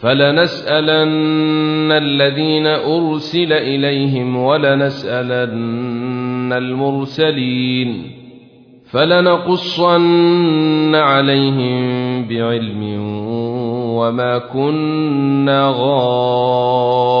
فلنسألن الذين أرسل إليهم ولنسألن المرسلين فلنقصن عليهم بعلم وما كنا غائبين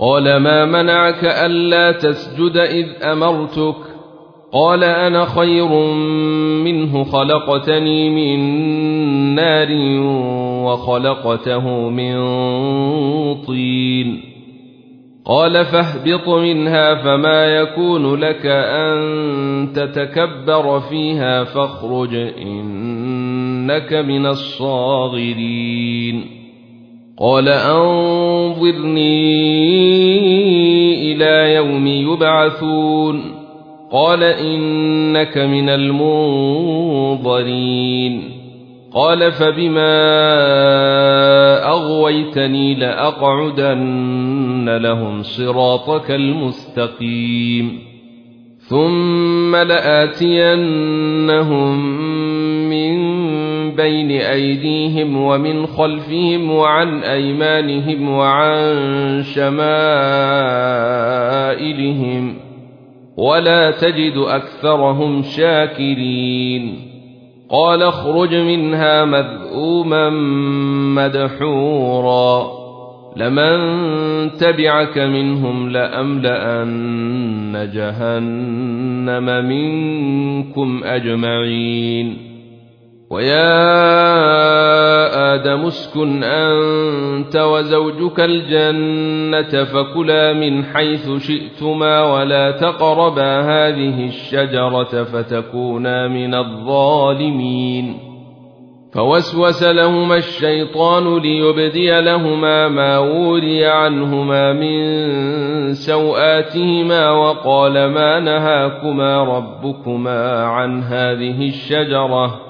قال ما منعك ألا تسجد إذ أمرتك؟ قال أنا خير منه خلقتني من نار وخلقته من طين. قال فاهبط منها فما يكون لك أن تتكبر فيها فاخرج إنك من الصاغرين. قال انظرني إلى يوم يبعثون قال انك من المنظرين قال فبما اغويتني لاقعدن لهم صراطك المستقيم ثم لاتينهم من بين أيديهم ومن خلفهم وعن أيمانهم وعن شمائلهم ولا تجد أكثرهم شاكرين قال اخرج منها مذءوما مدحورا لمن تبعك منهم لأملأن جهنم منكم أجمعين ويا آدم اسكن أنت وزوجك الجنة فكلا من حيث شئتما ولا تقربا هذه الشجرة فتكونا من الظالمين. فوسوس لهما الشيطان ليبدي لهما ما وري عنهما من سوآتهما وقال ما نهاكما ربكما عن هذه الشجرة.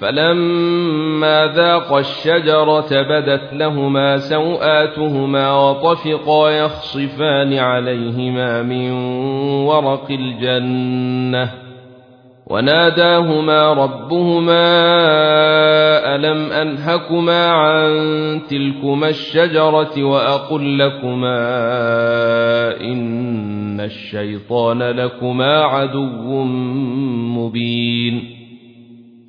فلما ذاقا الشجرة بدت لهما سوآتهما وطفقا يخصفان عليهما من ورق الجنة وناداهما ربهما ألم أنهكما عن تلكما الشجرة وأقل لكما إن الشيطان لكما عدو مبين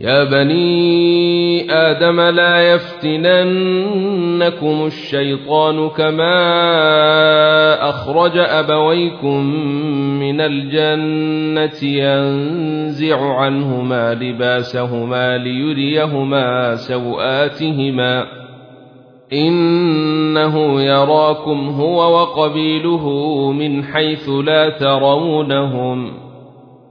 يا بني آدم لا يفتننكم الشيطان كما أخرج أبويكم من الجنة ينزع عنهما لباسهما ليريهما سوآتهما إنه يراكم هو وقبيله من حيث لا ترونهم ۖ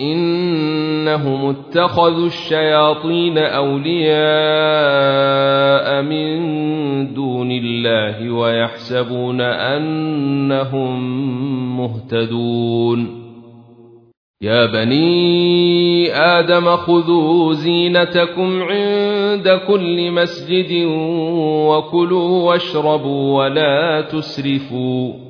إنهم اتخذوا الشياطين أولياء من دون الله ويحسبون أنهم مهتدون. يا بني آدم خذوا زينتكم عند كل مسجد وكلوا واشربوا ولا تسرفوا.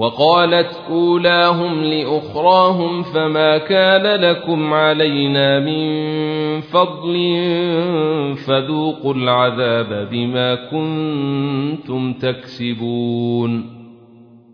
وقالت أولاهم لأخراهم فما كان لكم علينا من فضل فذوقوا العذاب بما كنتم تكسبون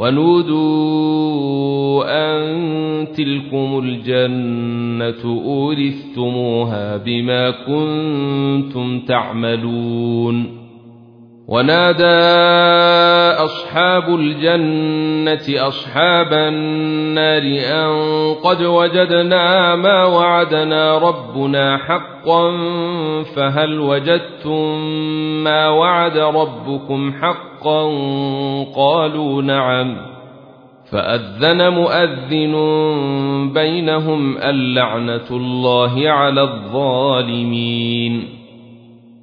ونودوا أن تلكم الجنة أورثتموها بما كنتم تعملون. ونادى أصحاب الجنة أصحاب النار أن قد وجدنا ما وعدنا ربنا حقا فهل وجدتم ما وعد ربكم حقا قالوا نعم فأذن مؤذن بينهم اللعنة الله على الظالمين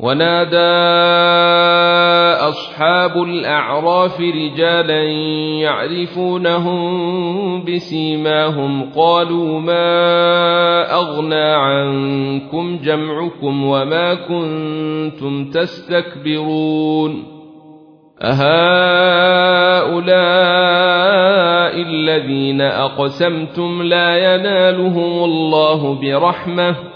ونادى أصحاب الأعراف رجالا يعرفونهم بسيماهم قالوا ما أغنى عنكم جمعكم وما كنتم تستكبرون أهؤلاء الذين أقسمتم لا ينالهم الله برحمة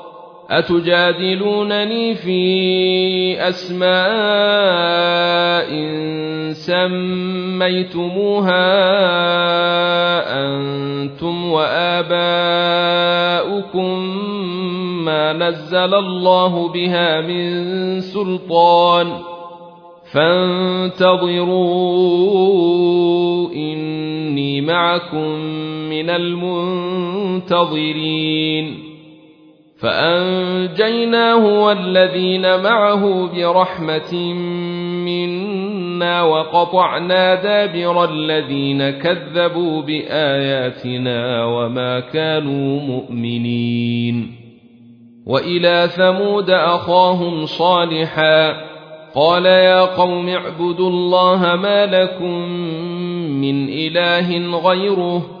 أتجادلونني في أسماء سميتموها أنتم وآباؤكم ما نزل الله بها من سلطان فانتظروا إني معكم من المنتظرين فأنجيناه والذين معه برحمة منا وقطعنا دابر الذين كذبوا بآياتنا وما كانوا مؤمنين. وإلى ثمود أخاهم صالحا. قال يا قوم اعبدوا الله ما لكم من إله غيره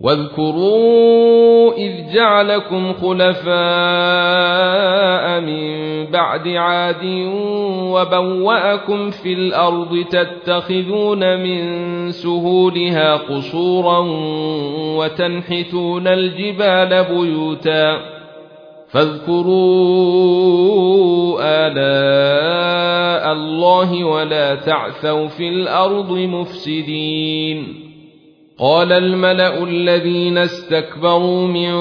واذكروا إذ جعلكم خلفاء من بعد عاد وبوأكم في الأرض تتخذون من سهولها قصورا وتنحتون الجبال بيوتا فاذكروا آلاء الله ولا تعثوا في الأرض مفسدين قال الملأ الذين استكبروا من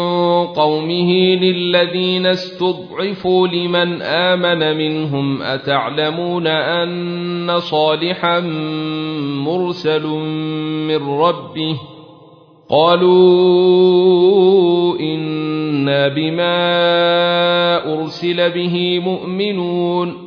قومه للذين استضعفوا لمن آمن منهم أتعلمون أن صالحا مرسل من ربه قالوا إنا بما أرسل به مؤمنون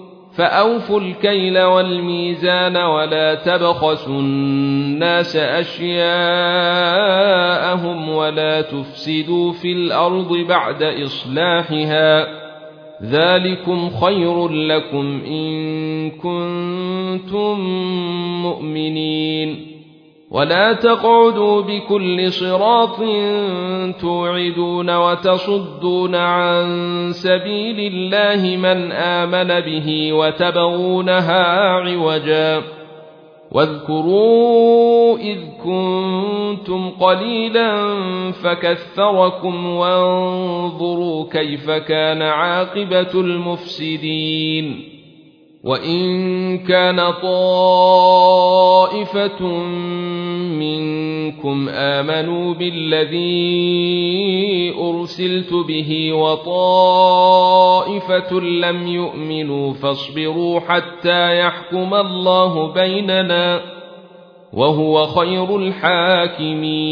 فأوفوا الكيل والميزان ولا تبخسوا الناس أشياءهم ولا تفسدوا في الأرض بعد إصلاحها ذلكم خير لكم إن كنتم مؤمنين ولا تقعدوا بكل صراط توعدون وتصدون عن سبيل الله من امن به وتبغونها عوجا واذكروا اذ كنتم قليلا فكثركم وانظروا كيف كان عاقبه المفسدين وان كان طائفه منكم امنوا بالذي ارسلت به وطائفه لم يؤمنوا فاصبروا حتى يحكم الله بيننا وهو خير الحاكمين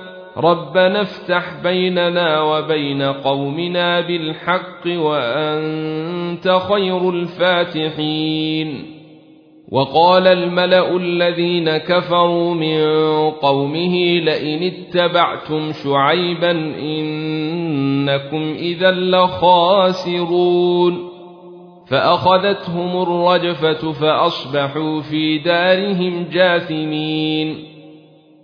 ربنا افتح بيننا وبين قومنا بالحق وأنت خير الفاتحين. وقال الملأ الذين كفروا من قومه لئن اتبعتم شعيبا إنكم إذا لخاسرون. فأخذتهم الرجفة فأصبحوا في دارهم جاثمين.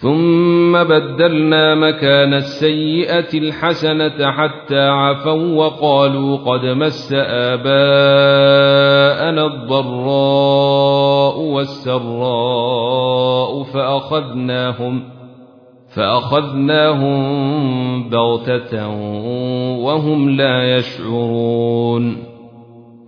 ثم بدلنا مكان السيئة الحسنة حتى عفوا وقالوا قد مس آباءنا الضراء والسراء فأخذناهم فأخذناهم بغتة وهم لا يشعرون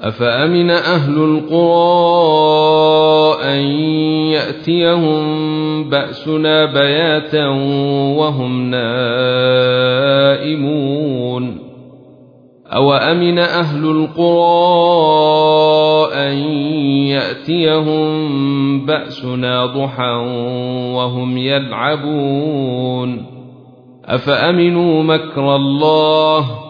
أفأمن أهل القرى أن يأتيهم بأسنا بياتا وهم نائمون؟ أوأمن أهل القرى أن يأتيهم بأسنا ضحى وهم يلعبون؟ أفأمنوا مكر الله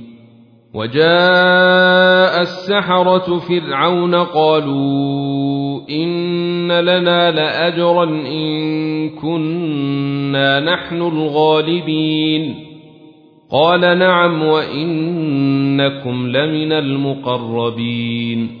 وجاء السحرة فرعون قالوا إن لنا لأجرا إن كنا نحن الغالبين. قال نعم وإنكم لمن المقربين.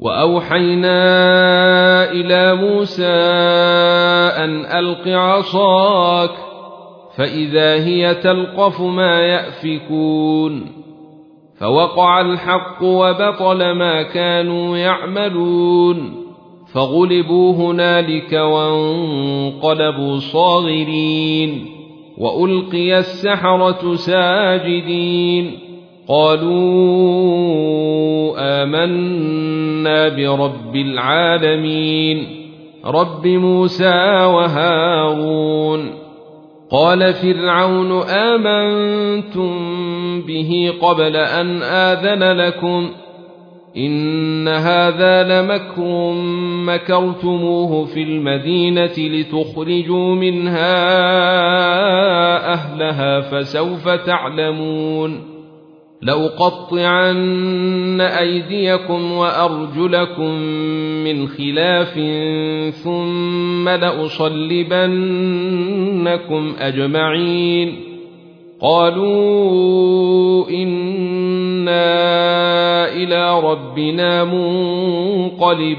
وأوحينا إلى موسى أن ألق عصاك فإذا هي تلقف ما يأفكون فوقع الحق وبطل ما كانوا يعملون فغلبوا هنالك وانقلبوا صاغرين وألقي السحرة ساجدين قالوا آمنا برب العالمين رب موسى وهارون. قال فرعون آمنتم به قبل أن آذن لكم؟ إن هذا لمكر مكرتموه في المدينة لتخرجوا منها أهلها فسوف تعلمون. لأقطعن أيديكم وأرجلكم من خلاف ثم لأصلبنكم أجمعين قالوا إنا إلى ربنا منقلبون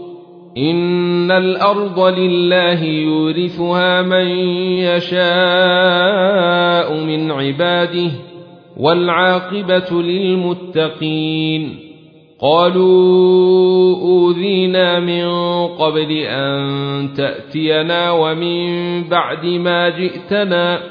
ان الأرض لله يورثها من يشاء من عباده والعاقبه للمتقين قالوا اوذينا من قبل ان تاتينا ومن بعد ما جئتنا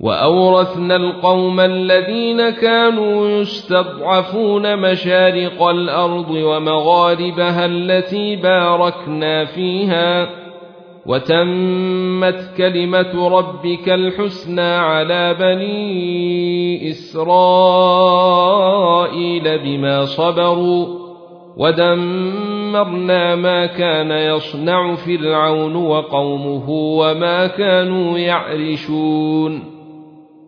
وأورثنا القوم الذين كانوا يستضعفون مشارق الأرض ومغاربها التي باركنا فيها وتمت كلمة ربك الحسنى على بني إسرائيل بما صبروا ودمرنا ما كان يصنع فرعون وقومه وما كانوا يعرشون.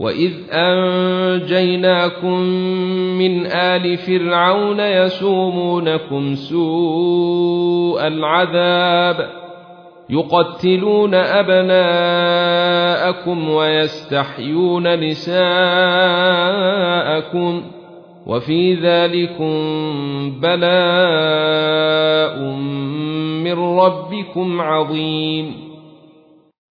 واذ انجيناكم من ال فرعون يسومونكم سوء العذاب يقتلون ابناءكم ويستحيون نساءكم وفي ذلكم بلاء من ربكم عظيم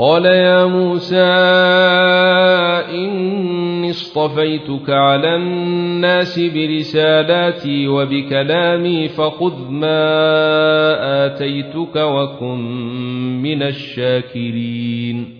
قال يا موسى إني اصطفيتك على الناس برسالاتي وبكلامي فخذ ما آتيتك وكن من الشاكرين.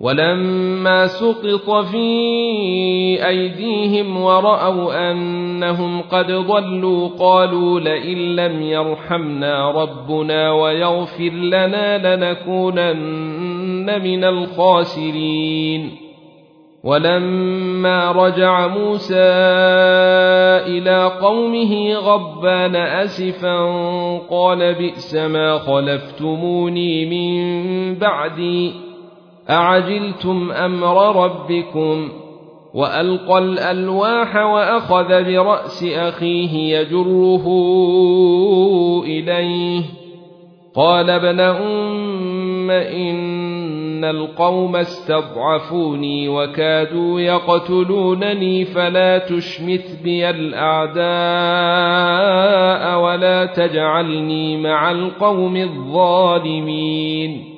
ولما سقط في أيديهم ورأوا أنهم قد ضلوا قالوا لئن لم يرحمنا ربنا ويغفر لنا لنكونن من الخاسرين. ولما رجع موسى إلى قومه غضبان آسفا قال بئس ما خلفتموني من بعدي. أعجلتم أمر ربكم؟ وألقى الألواح وأخذ برأس أخيه يجره إليه. قال ابن أم إن القوم استضعفوني وكادوا يقتلونني فلا تشمت بي الأعداء ولا تجعلني مع القوم الظالمين.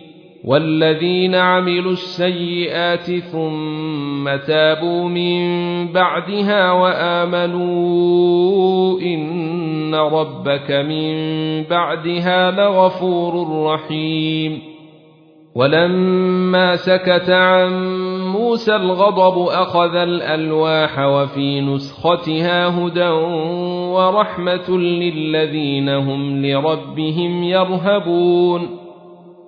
والذين عملوا السيئات ثم تابوا من بعدها وآمنوا إن ربك من بعدها لغفور رحيم. ولما سكت عن موسى الغضب أخذ الألواح وفي نسختها هدى ورحمة للذين هم لربهم يرهبون.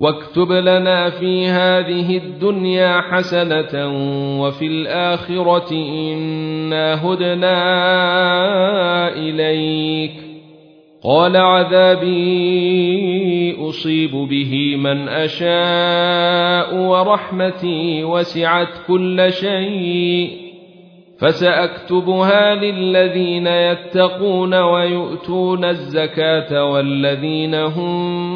واكتب لنا في هذه الدنيا حسنة وفي الآخرة إنا هدنا إليك. قال عذابي أصيب به من أشاء ورحمتي وسعت كل شيء. فسأكتبها للذين يتقون ويؤتون الزكاة والذين هم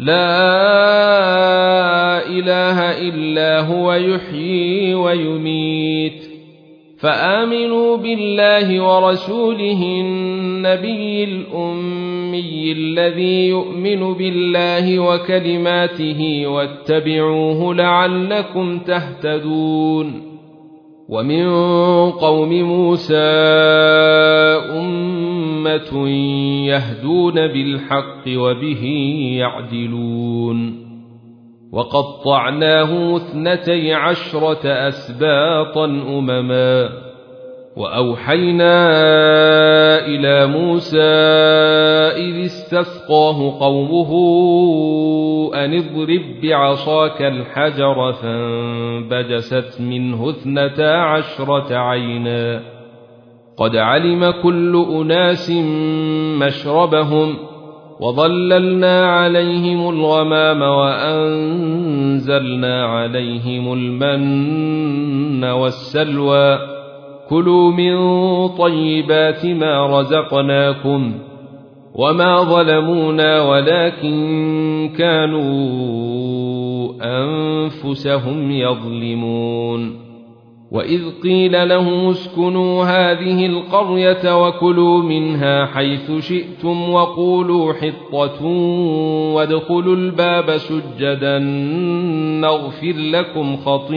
لا إله إلا هو يحيي ويميت. فآمنوا بالله ورسوله النبي الأمي الذي يؤمن بالله وكلماته واتبعوه لعلكم تهتدون. ومن قوم موسى أمة يهدون بالحق وبه يعدلون. وقطعناه اثنتي عشرة أسباطا أمما. وأوحينا إلى موسى إذ استسقاه قومه أن اضرب بعصاك الحجر فانبجست منه اثنتا عشرة عينا. قد علم كل أناس مشربهم وظللنا عليهم الغمام وأنزلنا عليهم المن والسلوى. كلوا من طيبات ما رزقناكم وما ظلمونا ولكن كانوا أنفسهم يظلمون وإذ قيل لهم اسكنوا هذه القرية وكلوا منها حيث شئتم وقولوا حطة وادخلوا الباب سجدا نغفر لكم خطيئاتكم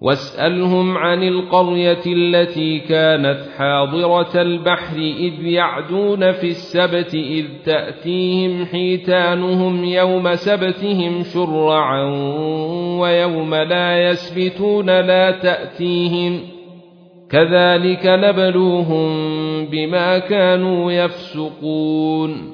واسألهم عن القرية التي كانت حاضرة البحر إذ يعدون في السبت إذ تأتيهم حيتانهم يوم سبتهم شرعا ويوم لا يسبتون لا تأتيهم كذلك نبلوهم بما كانوا يفسقون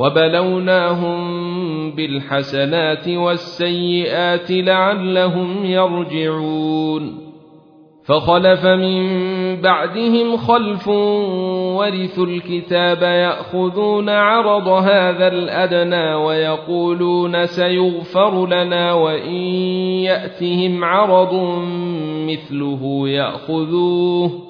وبلوناهم بالحسنات والسيئات لعلهم يرجعون. فخلف من بعدهم خلف ورثوا الكتاب يأخذون عرض هذا الأدنى ويقولون سيغفر لنا وإن يأتهم عرض مثله يأخذوه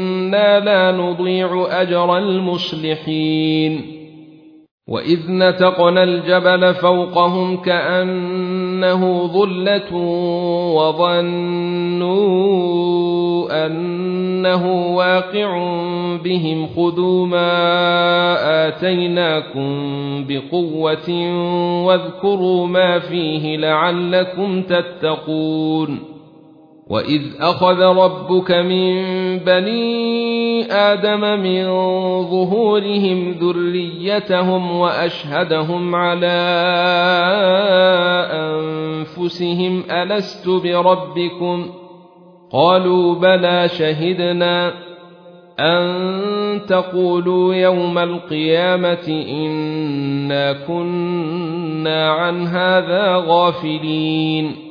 إنا لا نضيع أجر المصلحين. وإذ نتقنا الجبل فوقهم كأنه ظلة وظنوا أنه واقع بهم خذوا ما آتيناكم بقوة واذكروا ما فيه لعلكم تتقون. واذ اخذ ربك من بني آدم من ظهورهم ذريتهم واشهدهم على انفسهم الست بربكم قالوا بلى شهدنا ان تقولوا يوم القيامه انا كنا عن هذا غافلين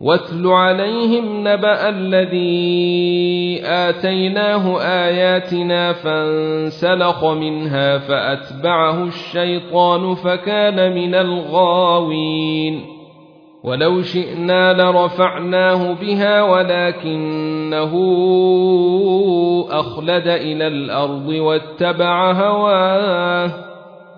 واتل عليهم نبأ الذي آتيناه آياتنا فانسلخ منها فأتبعه الشيطان فكان من الغاوين. ولو شئنا لرفعناه بها ولكنه أخلد إلى الأرض واتبع هواه.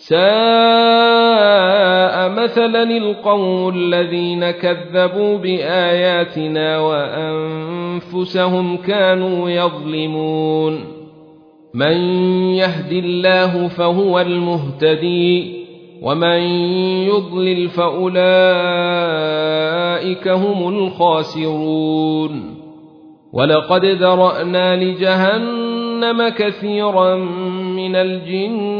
ساء مثلا القوم الذين كذبوا بآياتنا وأنفسهم كانوا يظلمون. من يهد الله فهو المهتدي ومن يضلل فأولئك هم الخاسرون. ولقد ذرأنا لجهنم كثيرا من الجن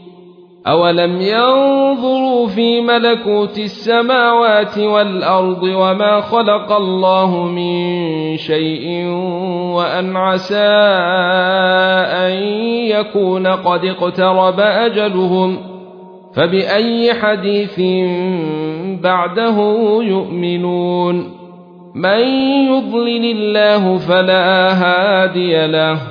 اولم ينظروا في ملكوت السماوات والارض وما خلق الله من شيء وان عسى ان يكون قد اقترب اجلهم فباي حديث بعده يؤمنون؟ من يضلل الله فلا هادي له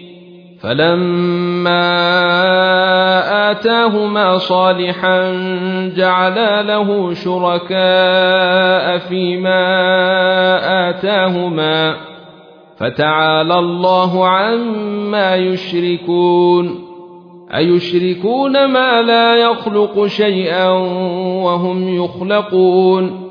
فلما آتاهما صالحا جعلا له شركاء فيما آتاهما فتعالى الله عما يشركون أيشركون ما لا يخلق شيئا وهم يخلقون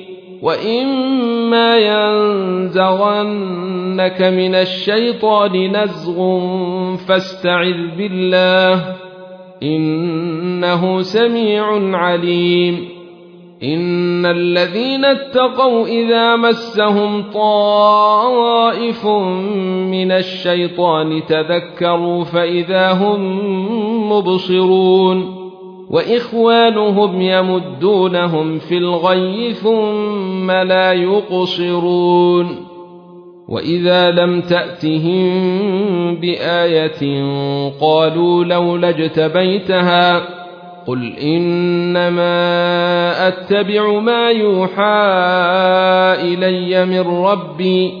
واما ينزغنك من الشيطان نزغ فاستعذ بالله انه سميع عليم ان الذين اتقوا اذا مسهم طائف من الشيطان تذكروا فاذا هم مبصرون وإخوانهم يمدونهم في الغي ثم لا يقصرون. وإذا لم تأتهم بآية قالوا لولا اجتبيتها قل إنما أتبع ما يوحى إلي من ربي